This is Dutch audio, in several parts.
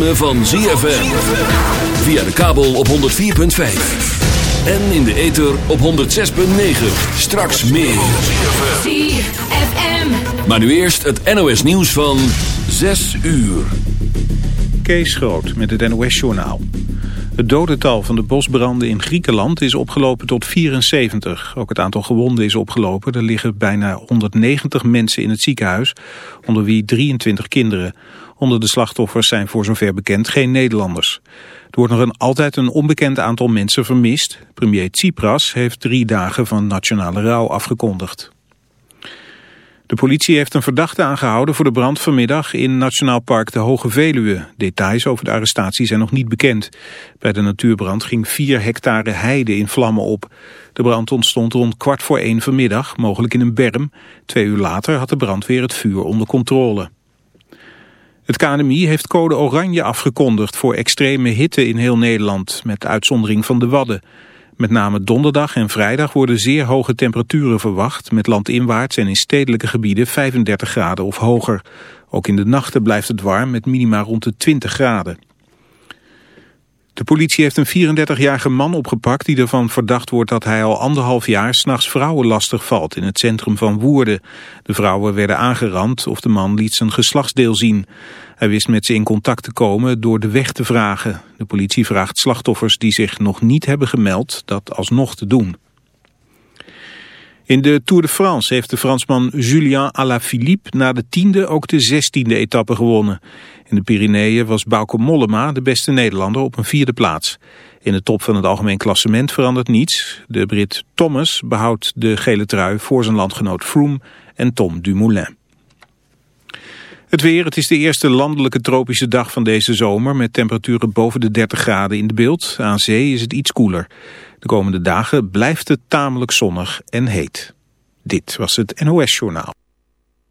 ritme van ZFM. Via de kabel op 104.5. En in de ether op 106.9. Straks meer. ZFM. Maar nu eerst het NOS nieuws van 6 uur. Kees Groot met het NOS-journaal. Het dodental van de bosbranden in Griekenland is opgelopen tot 74. Ook het aantal gewonden is opgelopen. Er liggen bijna 190 mensen in het ziekenhuis, onder wie 23 kinderen. Onder de slachtoffers zijn voor zover bekend geen Nederlanders. Er wordt nog een, altijd een onbekend aantal mensen vermist. Premier Tsipras heeft drie dagen van nationale rouw afgekondigd. De politie heeft een verdachte aangehouden voor de brand vanmiddag in Nationaal Park de Hoge Veluwe. Details over de arrestatie zijn nog niet bekend. Bij de natuurbrand ging 4 hectare heide in vlammen op. De brand ontstond rond kwart voor één vanmiddag, mogelijk in een berm. Twee uur later had de brandweer het vuur onder controle. Het KNMI heeft code oranje afgekondigd voor extreme hitte in heel Nederland, met uitzondering van de Wadden. Met name donderdag en vrijdag worden zeer hoge temperaturen verwacht, met landinwaarts en in stedelijke gebieden 35 graden of hoger. Ook in de nachten blijft het warm met minima rond de 20 graden. De politie heeft een 34-jarige man opgepakt die ervan verdacht wordt dat hij al anderhalf jaar s'nachts vrouwen lastig valt in het centrum van Woerden. De vrouwen werden aangerand of de man liet zijn geslachtsdeel zien. Hij wist met ze in contact te komen door de weg te vragen. De politie vraagt slachtoffers die zich nog niet hebben gemeld dat alsnog te doen. In de Tour de France heeft de Fransman Julien Alaphilippe na de tiende ook de zestiende etappe gewonnen. In de Pyreneeën was Bauke Mollema de beste Nederlander op een vierde plaats. In de top van het algemeen klassement verandert niets. De Brit Thomas behoudt de gele trui voor zijn landgenoot Froome en Tom Dumoulin. Het weer, het is de eerste landelijke tropische dag van deze zomer... met temperaturen boven de 30 graden in de beeld. Aan zee is het iets koeler. De komende dagen blijft het tamelijk zonnig en heet. Dit was het NOS Journaal.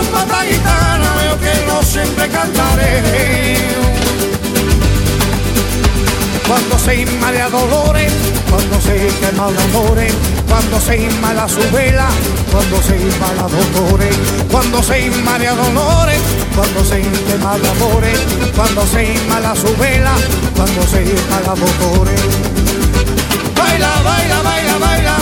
Esta gitana, yo que no siempre cantaré. Cuando se inmala dolores, cuando se quema de amores, cuando se inmala su vela, cuando se inmala dolores, cuando se inmala dolores, cuando se quema de amores, cuando se inmala su vela, cuando se inmala dolores. Baila, baila, baila, baila,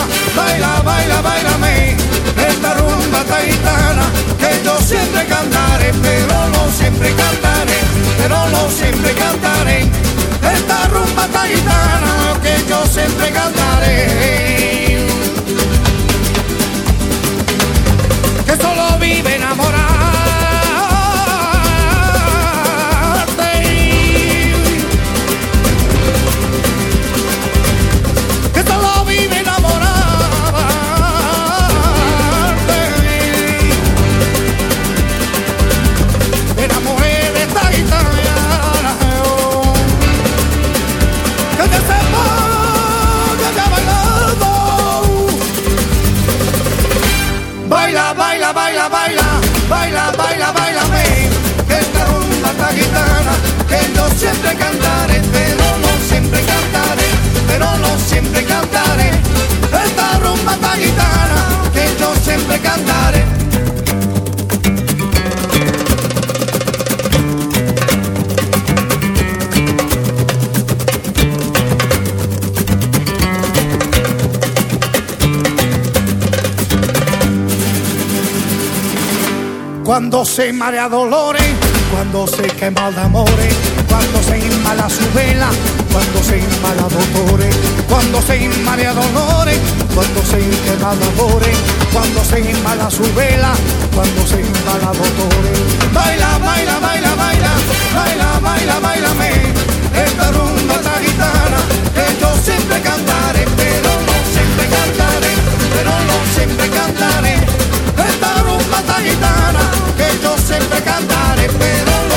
Cuando se marea dolores, cuando se quema de amores, cuando se inmala su vela, cuando se inmala dolores, cuando se inmala dolores, cuando se quema de amores, cuando se inmala su vela, cuando se inmala dolores. Baila, baila, baila, baila, baila, baila, bailame, esta rumba, esta guitarra, que yo siempre cantaré, pero no siempre cantaré, pero no siempre cantaré. Esta rumba, esta guitarra, sento sempre cantare però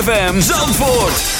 ZFM Zandvoort.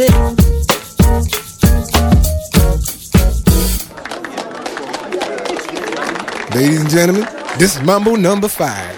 it. Ladies and gentlemen, this is Mambo number five.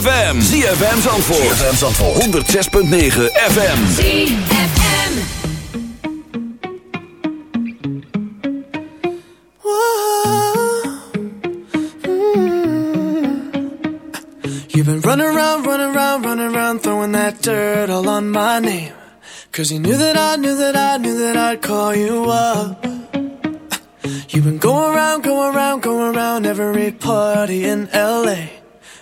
ZFM. ZFM Zandvoort. ZFM Zandvoort. 106.9 FM. ZFM. You've been running around, running around, running around, throwing that dirt all on my name. Cause you knew that I, knew that I, knew that I'd call you up. You've been going around, going around, going around every party in L.A.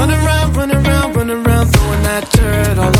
Run around, run around, run around, throwing that dirt all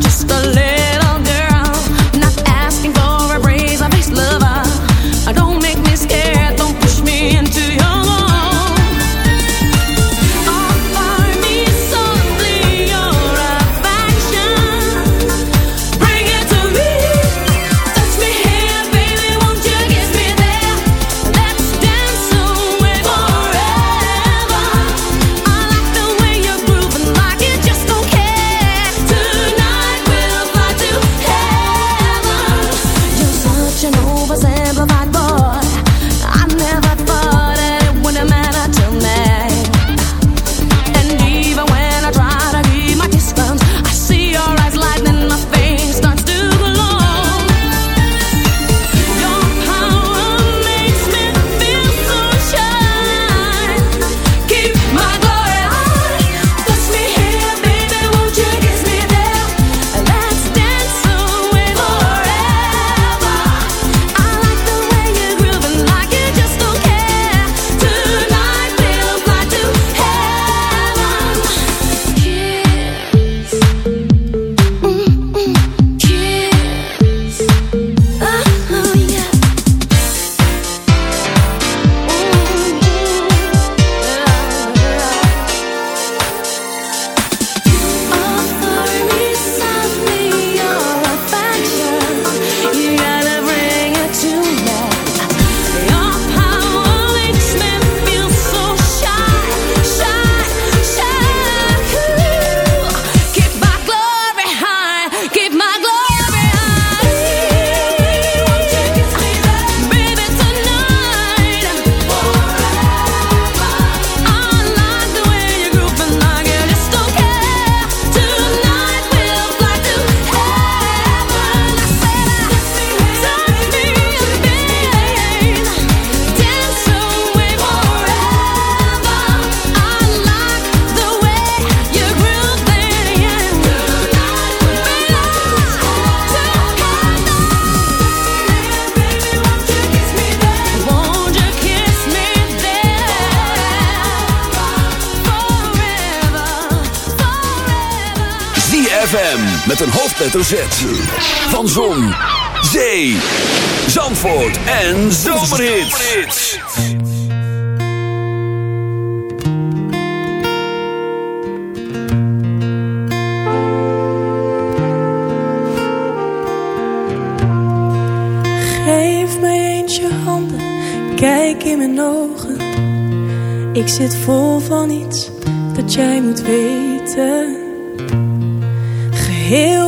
just a little hoofdletter Z. Van Zon, Zee, Zandvoort en Zomerhits. Geef mij eens je handen, kijk in mijn ogen. Ik zit vol van iets dat jij moet weten. Geheel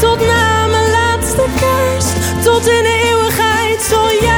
tot na mijn laatste kerst. Tot in eeuwigheid zal jij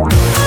one.